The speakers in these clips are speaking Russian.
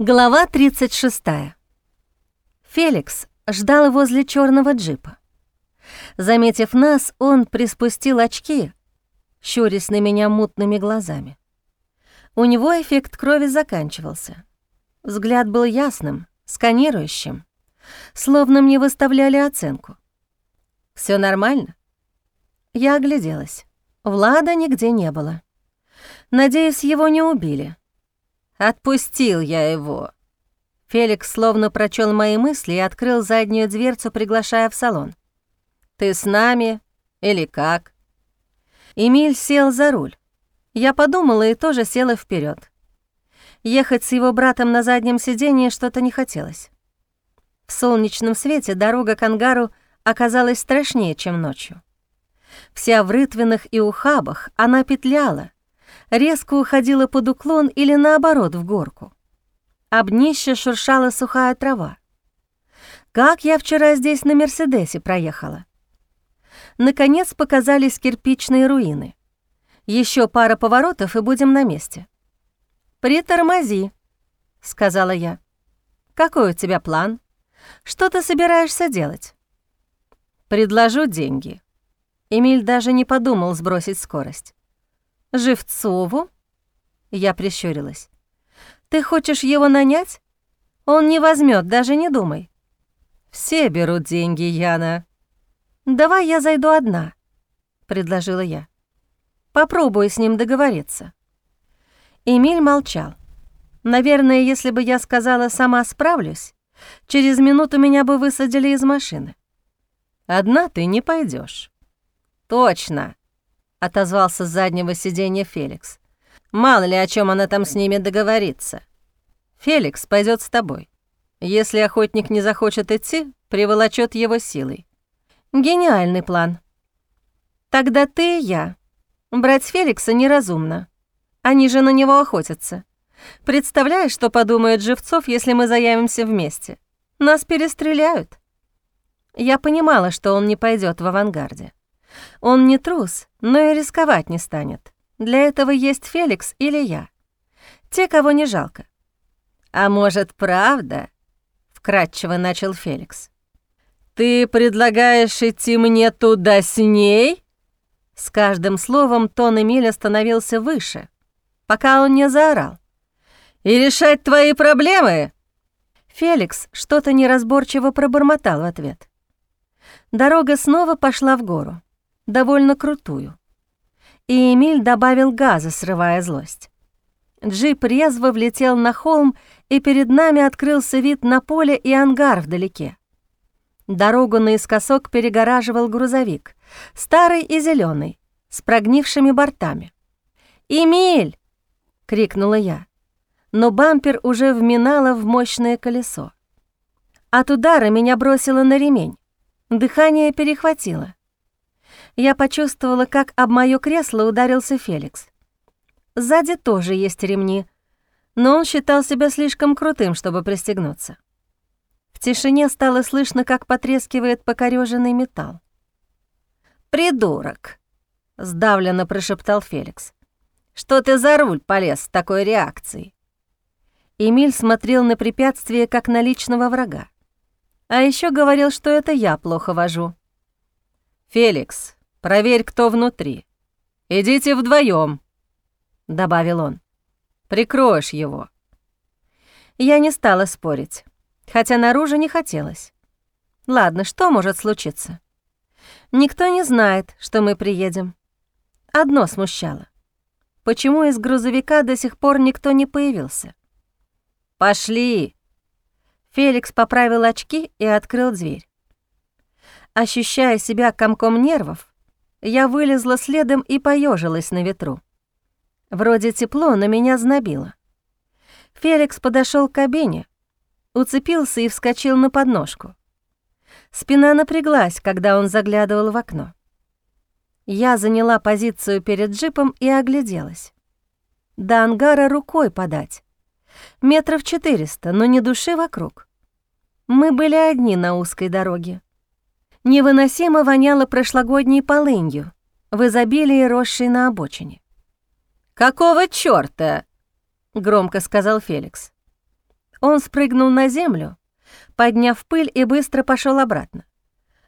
Глава 36. Феликс ждал возле черного джипа. Заметив нас, он приспустил очки, щурясь на меня мутными глазами. У него эффект крови заканчивался. Взгляд был ясным, сканирующим, словно мне выставляли оценку. Все нормально?» Я огляделась. Влада нигде не было. Надеюсь, его не убили. Отпустил я его. Феликс словно прочел мои мысли и открыл заднюю дверцу, приглашая в салон. «Ты с нами? Или как?» Эмиль сел за руль. Я подумала и тоже села вперед. Ехать с его братом на заднем сиденье что-то не хотелось. В солнечном свете дорога к ангару оказалась страшнее, чем ночью. Вся в рытвинах и ухабах она петляла, резко уходила под уклон или наоборот в горку. Об днище шуршала сухая трава. Как я вчера здесь на «Мерседесе» проехала? Наконец показались кирпичные руины. Еще пара поворотов, и будем на месте. «Притормози», — сказала я. «Какой у тебя план? Что ты собираешься делать?» «Предложу деньги». Эмиль даже не подумал сбросить скорость. Живцову?» Я прищурилась. «Ты хочешь его нанять? Он не возьмет, даже не думай». «Все берут деньги, Яна». «Давай я зайду одна», — предложила я. «Попробую с ним договориться». Эмиль молчал. Наверное, если бы я сказала «сама справлюсь», через минуту меня бы высадили из машины. «Одна ты не пойдешь. «Точно», — отозвался с заднего сиденья Феликс. «Мало ли, о чем она там с ними договорится. Феликс пойдет с тобой. Если охотник не захочет идти, приволочет его силой». «Гениальный план. Тогда ты и я. Брать Феликса неразумно. Они же на него охотятся. Представляешь, что подумает Живцов, если мы заявимся вместе? Нас перестреляют». Я понимала, что он не пойдет в авангарде. Он не трус, но и рисковать не станет. Для этого есть Феликс или я. Те, кого не жалко. «А может, правда?» — вкратчиво начал Феликс. «Ты предлагаешь идти мне туда с ней?» С каждым словом тон Эмиля становился выше, пока он не заорал. «И решать твои проблемы?» Феликс что-то неразборчиво пробормотал в ответ. Дорога снова пошла в гору довольно крутую. И Эмиль добавил газа, срывая злость. Джип резво влетел на холм, и перед нами открылся вид на поле и ангар вдалеке. Дорогу наискосок перегораживал грузовик, старый и зеленый, с прогнившими бортами. «Эмиль!» — крикнула я, но бампер уже вминало в мощное колесо. От удара меня бросило на ремень, дыхание перехватило я почувствовала, как об моё кресло ударился Феликс. Сзади тоже есть ремни, но он считал себя слишком крутым, чтобы пристегнуться. В тишине стало слышно, как потрескивает покорёженный металл. «Придурок!» — сдавленно прошептал Феликс. «Что ты за руль полез с такой реакцией?» Эмиль смотрел на препятствие, как на личного врага. А ещё говорил, что это я плохо вожу. «Феликс, Проверь, кто внутри. Идите вдвоем, добавил он. Прикроешь его. Я не стала спорить, хотя наружу не хотелось. Ладно, что может случиться? Никто не знает, что мы приедем. Одно смущало. Почему из грузовика до сих пор никто не появился? «Пошли!» Феликс поправил очки и открыл дверь. Ощущая себя комком нервов, я вылезла следом и поежилась на ветру. Вроде тепло, но меня знобило. Феликс подошел к кабине, уцепился и вскочил на подножку. Спина напряглась, когда он заглядывал в окно. Я заняла позицию перед джипом и огляделась. До ангара рукой подать. Метров четыреста, но не души вокруг. Мы были одни на узкой дороге. Невыносимо воняло прошлогодней полынью, в изобилии росшей на обочине. «Какого чёрта?» — громко сказал Феликс. Он спрыгнул на землю, подняв пыль и быстро пошел обратно.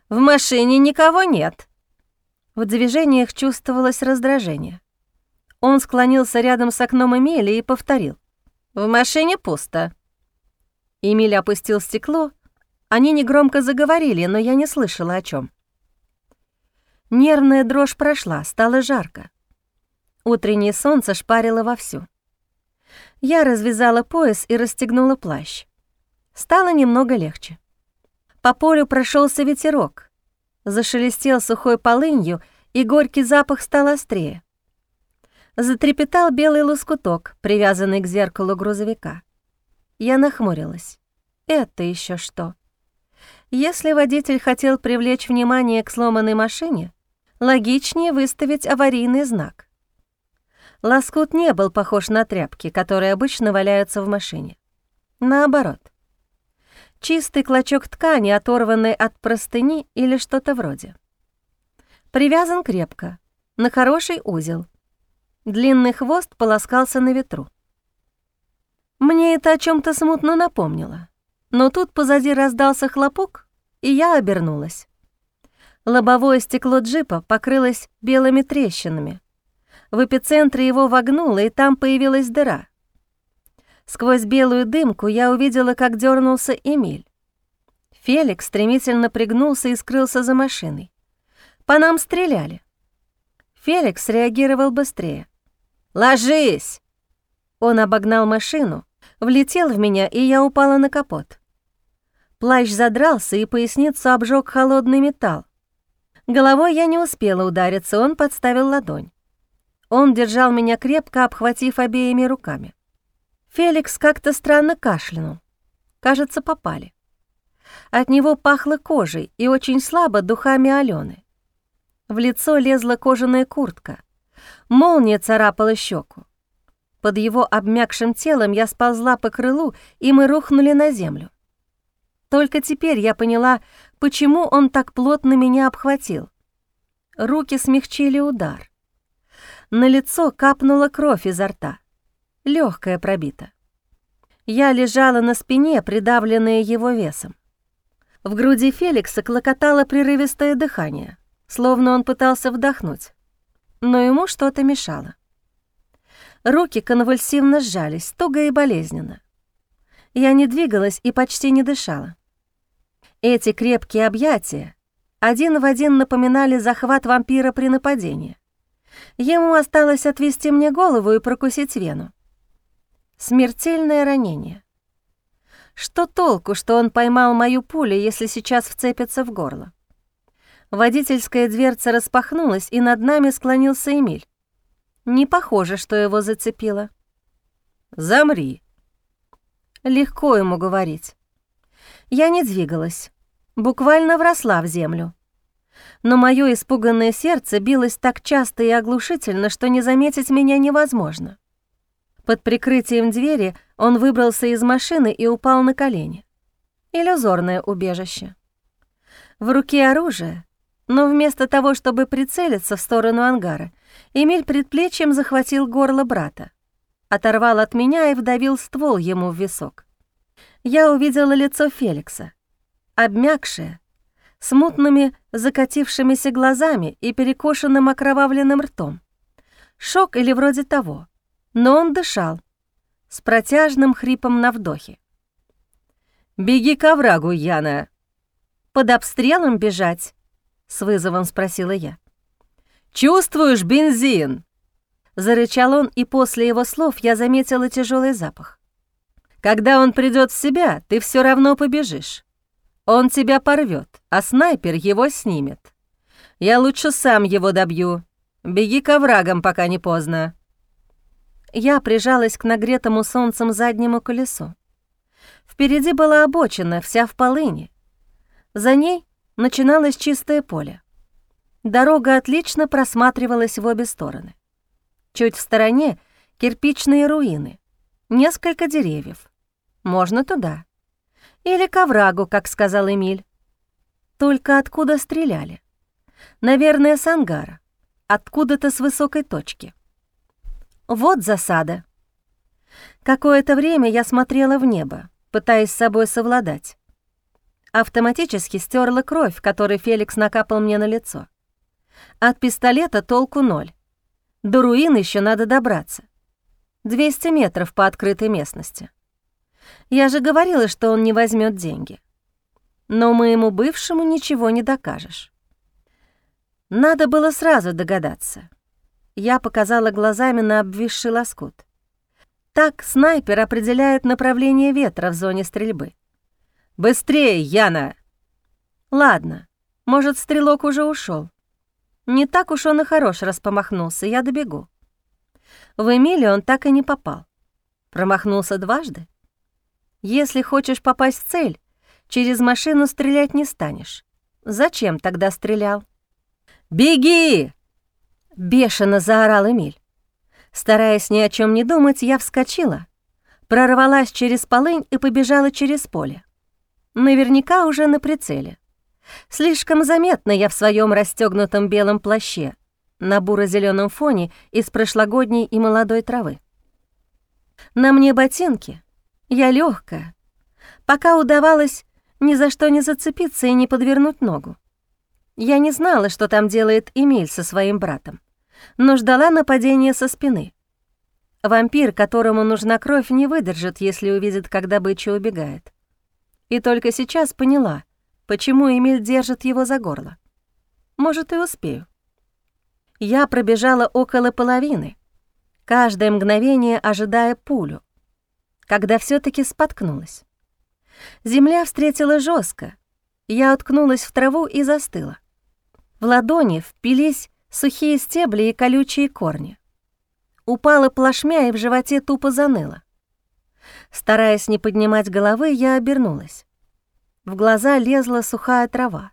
«В машине никого нет». В движениях чувствовалось раздражение. Он склонился рядом с окном Эмили и повторил. «В машине пусто». Эмиль опустил стекло. Они негромко заговорили, но я не слышала о чем. Нервная дрожь прошла, стало жарко. Утреннее солнце шпарило вовсю. Я развязала пояс и расстегнула плащ. Стало немного легче. По полю прошелся ветерок. Зашелестел сухой полынью, и горький запах стал острее. Затрепетал белый лоскуток, привязанный к зеркалу грузовика. Я нахмурилась. Это еще что? Если водитель хотел привлечь внимание к сломанной машине, логичнее выставить аварийный знак. Лоскут не был похож на тряпки, которые обычно валяются в машине. Наоборот. Чистый клочок ткани, оторванный от простыни или что-то вроде. Привязан крепко, на хороший узел. Длинный хвост полоскался на ветру. Мне это о чем то смутно напомнило. Но тут позади раздался хлопок, и я обернулась. Лобовое стекло джипа покрылось белыми трещинами. В эпицентре его вогнуло, и там появилась дыра. Сквозь белую дымку я увидела, как дернулся Эмиль. Феликс стремительно пригнулся и скрылся за машиной. По нам стреляли. Феликс реагировал быстрее. «Ложись!» Он обогнал машину, влетел в меня, и я упала на капот. Плащ задрался, и поясницу обжег холодный металл. Головой я не успела удариться, он подставил ладонь. Он держал меня крепко, обхватив обеими руками. Феликс как-то странно кашлянул. Кажется, попали. От него пахло кожей и очень слабо духами Алены. В лицо лезла кожаная куртка. Молния царапала щеку. Под его обмякшим телом я сползла по крылу, и мы рухнули на землю. Только теперь я поняла, почему он так плотно меня обхватил. Руки смягчили удар. На лицо капнула кровь изо рта. Легкая пробита. Я лежала на спине, придавленная его весом. В груди Феликса клокотало прерывистое дыхание, словно он пытался вдохнуть, но ему что-то мешало. Руки конвульсивно сжались, туго и болезненно. Я не двигалась и почти не дышала. Эти крепкие объятия один в один напоминали захват вампира при нападении. Ему осталось отвести мне голову и прокусить вену. Смертельное ранение. Что толку, что он поймал мою пулю, если сейчас вцепится в горло? Водительская дверца распахнулась, и над нами склонился Эмиль. Не похоже, что его зацепило. «Замри». Легко ему говорить. Я не двигалась, буквально вросла в землю. Но мое испуганное сердце билось так часто и оглушительно, что не заметить меня невозможно. Под прикрытием двери он выбрался из машины и упал на колени. Иллюзорное убежище. В руке оружие, но вместо того, чтобы прицелиться в сторону ангара, Эмиль предплечьем захватил горло брата, оторвал от меня и вдавил ствол ему в висок. Я увидела лицо Феликса, обмякшее, с мутными закатившимися глазами и перекошенным окровавленным ртом. Шок или вроде того, но он дышал, с протяжным хрипом на вдохе. «Беги к оврагу, Яна!» «Под обстрелом бежать?» с вызовом спросила я. «Чувствуешь бензин?» Зарычал он, и после его слов я заметила тяжелый запах. «Когда он придет в себя, ты все равно побежишь. Он тебя порвет, а снайпер его снимет. Я лучше сам его добью. Беги к оврагам, пока не поздно». Я прижалась к нагретому солнцем заднему колесу. Впереди была обочина, вся в полыни. За ней начиналось чистое поле. Дорога отлично просматривалась в обе стороны. Чуть в стороне — кирпичные руины, несколько деревьев. Можно туда. Или к оврагу, как сказал Эмиль. Только откуда стреляли? Наверное, с ангара. Откуда-то с высокой точки. Вот засада. Какое-то время я смотрела в небо, пытаясь с собой совладать. Автоматически стерла кровь, которой Феликс накапал мне на лицо. От пистолета толку ноль. До руин еще надо добраться. 200 метров по открытой местности. Я же говорила, что он не возьмет деньги. Но моему бывшему ничего не докажешь. Надо было сразу догадаться. Я показала глазами на обвисший лоскут. Так снайпер определяет направление ветра в зоне стрельбы. «Быстрее, Яна!» «Ладно, может, стрелок уже ушел. Не так уж он и хорош распомахнулся, я добегу. В Эмили он так и не попал. Промахнулся дважды. Если хочешь попасть в цель, через машину стрелять не станешь. Зачем тогда стрелял? «Беги!» — бешено заорал Эмиль. Стараясь ни о чем не думать, я вскочила, прорвалась через полынь и побежала через поле. Наверняка уже на прицеле. Слишком заметно я в своем расстегнутом белом плаще на буро зеленом фоне из прошлогодней и молодой травы. На мне ботинки, я легкая, пока удавалось ни за что не зацепиться и не подвернуть ногу. Я не знала, что там делает Эмиль со своим братом, но ждала нападения со спины. Вампир, которому нужна кровь, не выдержит, если увидит, когда бычья убегает. И только сейчас поняла, почему Эмиль держит его за горло. Может, и успею. Я пробежала около половины, каждое мгновение ожидая пулю, когда все таки споткнулась. Земля встретила жестко. Я уткнулась в траву и застыла. В ладони впились сухие стебли и колючие корни. Упала плашмя и в животе тупо заныло. Стараясь не поднимать головы, я обернулась. В глаза лезла сухая трава.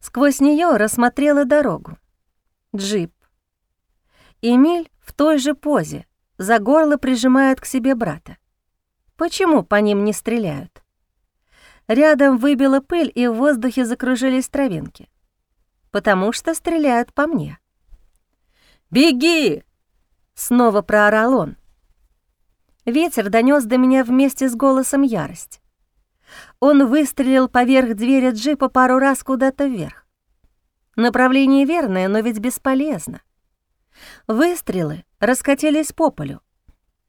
Сквозь нее рассмотрела дорогу. Джип. Эмиль в той же позе, за горло прижимает к себе брата. Почему по ним не стреляют? Рядом выбила пыль, и в воздухе закружились травинки. Потому что стреляют по мне. «Беги!» — снова проорал он. Ветер донес до меня вместе с голосом ярость. Он выстрелил поверх двери джипа пару раз куда-то вверх. Направление верное, но ведь бесполезно. Выстрелы раскатились по полю.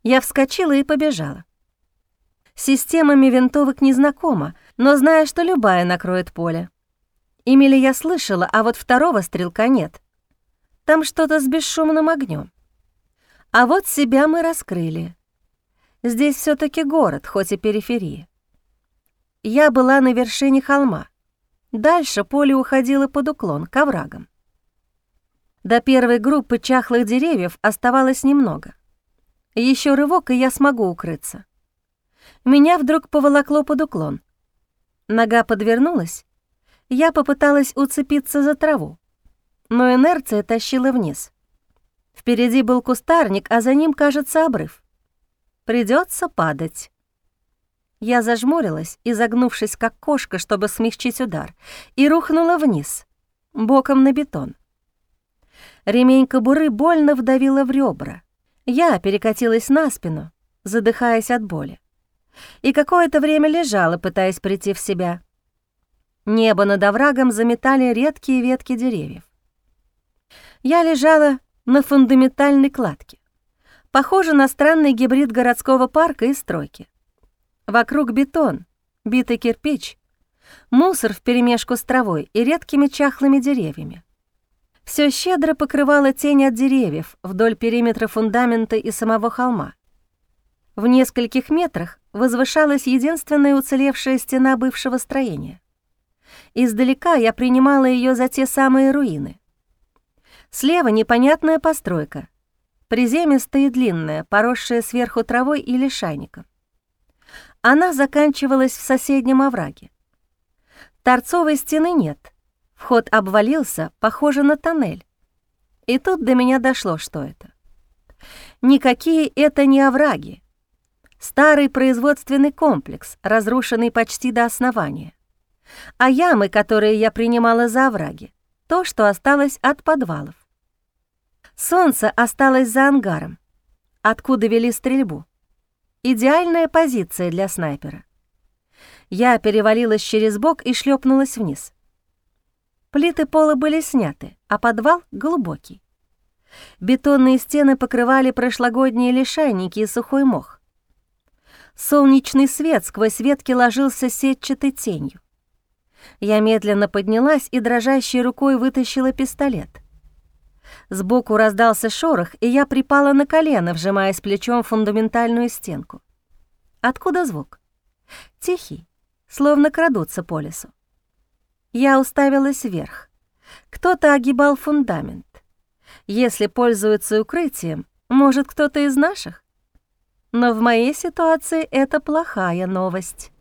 Я вскочила и побежала. Системами винтовок не знакома, но знаю, что любая накроет поле. Эмили я слышала, а вот второго стрелка нет. Там что-то с бесшумным огнем. А вот себя мы раскрыли. Здесь все таки город, хоть и периферия. Я была на вершине холма. Дальше поле уходило под уклон, к оврагам. До первой группы чахлых деревьев оставалось немного. Еще рывок, и я смогу укрыться. Меня вдруг поволокло под уклон. Нога подвернулась. Я попыталась уцепиться за траву, но инерция тащила вниз. Впереди был кустарник, а за ним, кажется, обрыв. Придется падать. Я зажмурилась, изогнувшись как кошка, чтобы смягчить удар, и рухнула вниз, боком на бетон. Ремень кобуры больно вдавила в ребра. Я перекатилась на спину, задыхаясь от боли. И какое-то время лежала, пытаясь прийти в себя. Небо над оврагом заметали редкие ветки деревьев. Я лежала на фундаментальной кладке. Похоже на странный гибрид городского парка и стройки. Вокруг бетон, битый кирпич, мусор вперемешку с травой и редкими чахлыми деревьями. Все щедро покрывало тень от деревьев вдоль периметра фундамента и самого холма. В нескольких метрах возвышалась единственная уцелевшая стена бывшего строения. Издалека я принимала ее за те самые руины. Слева непонятная постройка, приземистая и длинная, поросшая сверху травой и лишайником. Она заканчивалась в соседнем овраге. Торцовой стены нет, вход обвалился, похоже на тоннель. И тут до меня дошло, что это. Никакие это не овраги. Старый производственный комплекс, разрушенный почти до основания. А ямы, которые я принимала за овраги, то, что осталось от подвалов. Солнце осталось за ангаром, откуда вели стрельбу. Идеальная позиция для снайпера. Я перевалилась через бок и шлепнулась вниз. Плиты пола были сняты, а подвал — глубокий. Бетонные стены покрывали прошлогодние лишайники и сухой мох. Солнечный свет сквозь ветки ложился сетчатой тенью. Я медленно поднялась и дрожащей рукой вытащила пистолет. Сбоку раздался шорох, и я припала на колено, вжимаясь плечом в фундаментальную стенку. Откуда звук? Тихий, словно крадутся по лесу. Я уставилась вверх. Кто-то огибал фундамент. Если пользуются укрытием, может, кто-то из наших? Но в моей ситуации это плохая новость.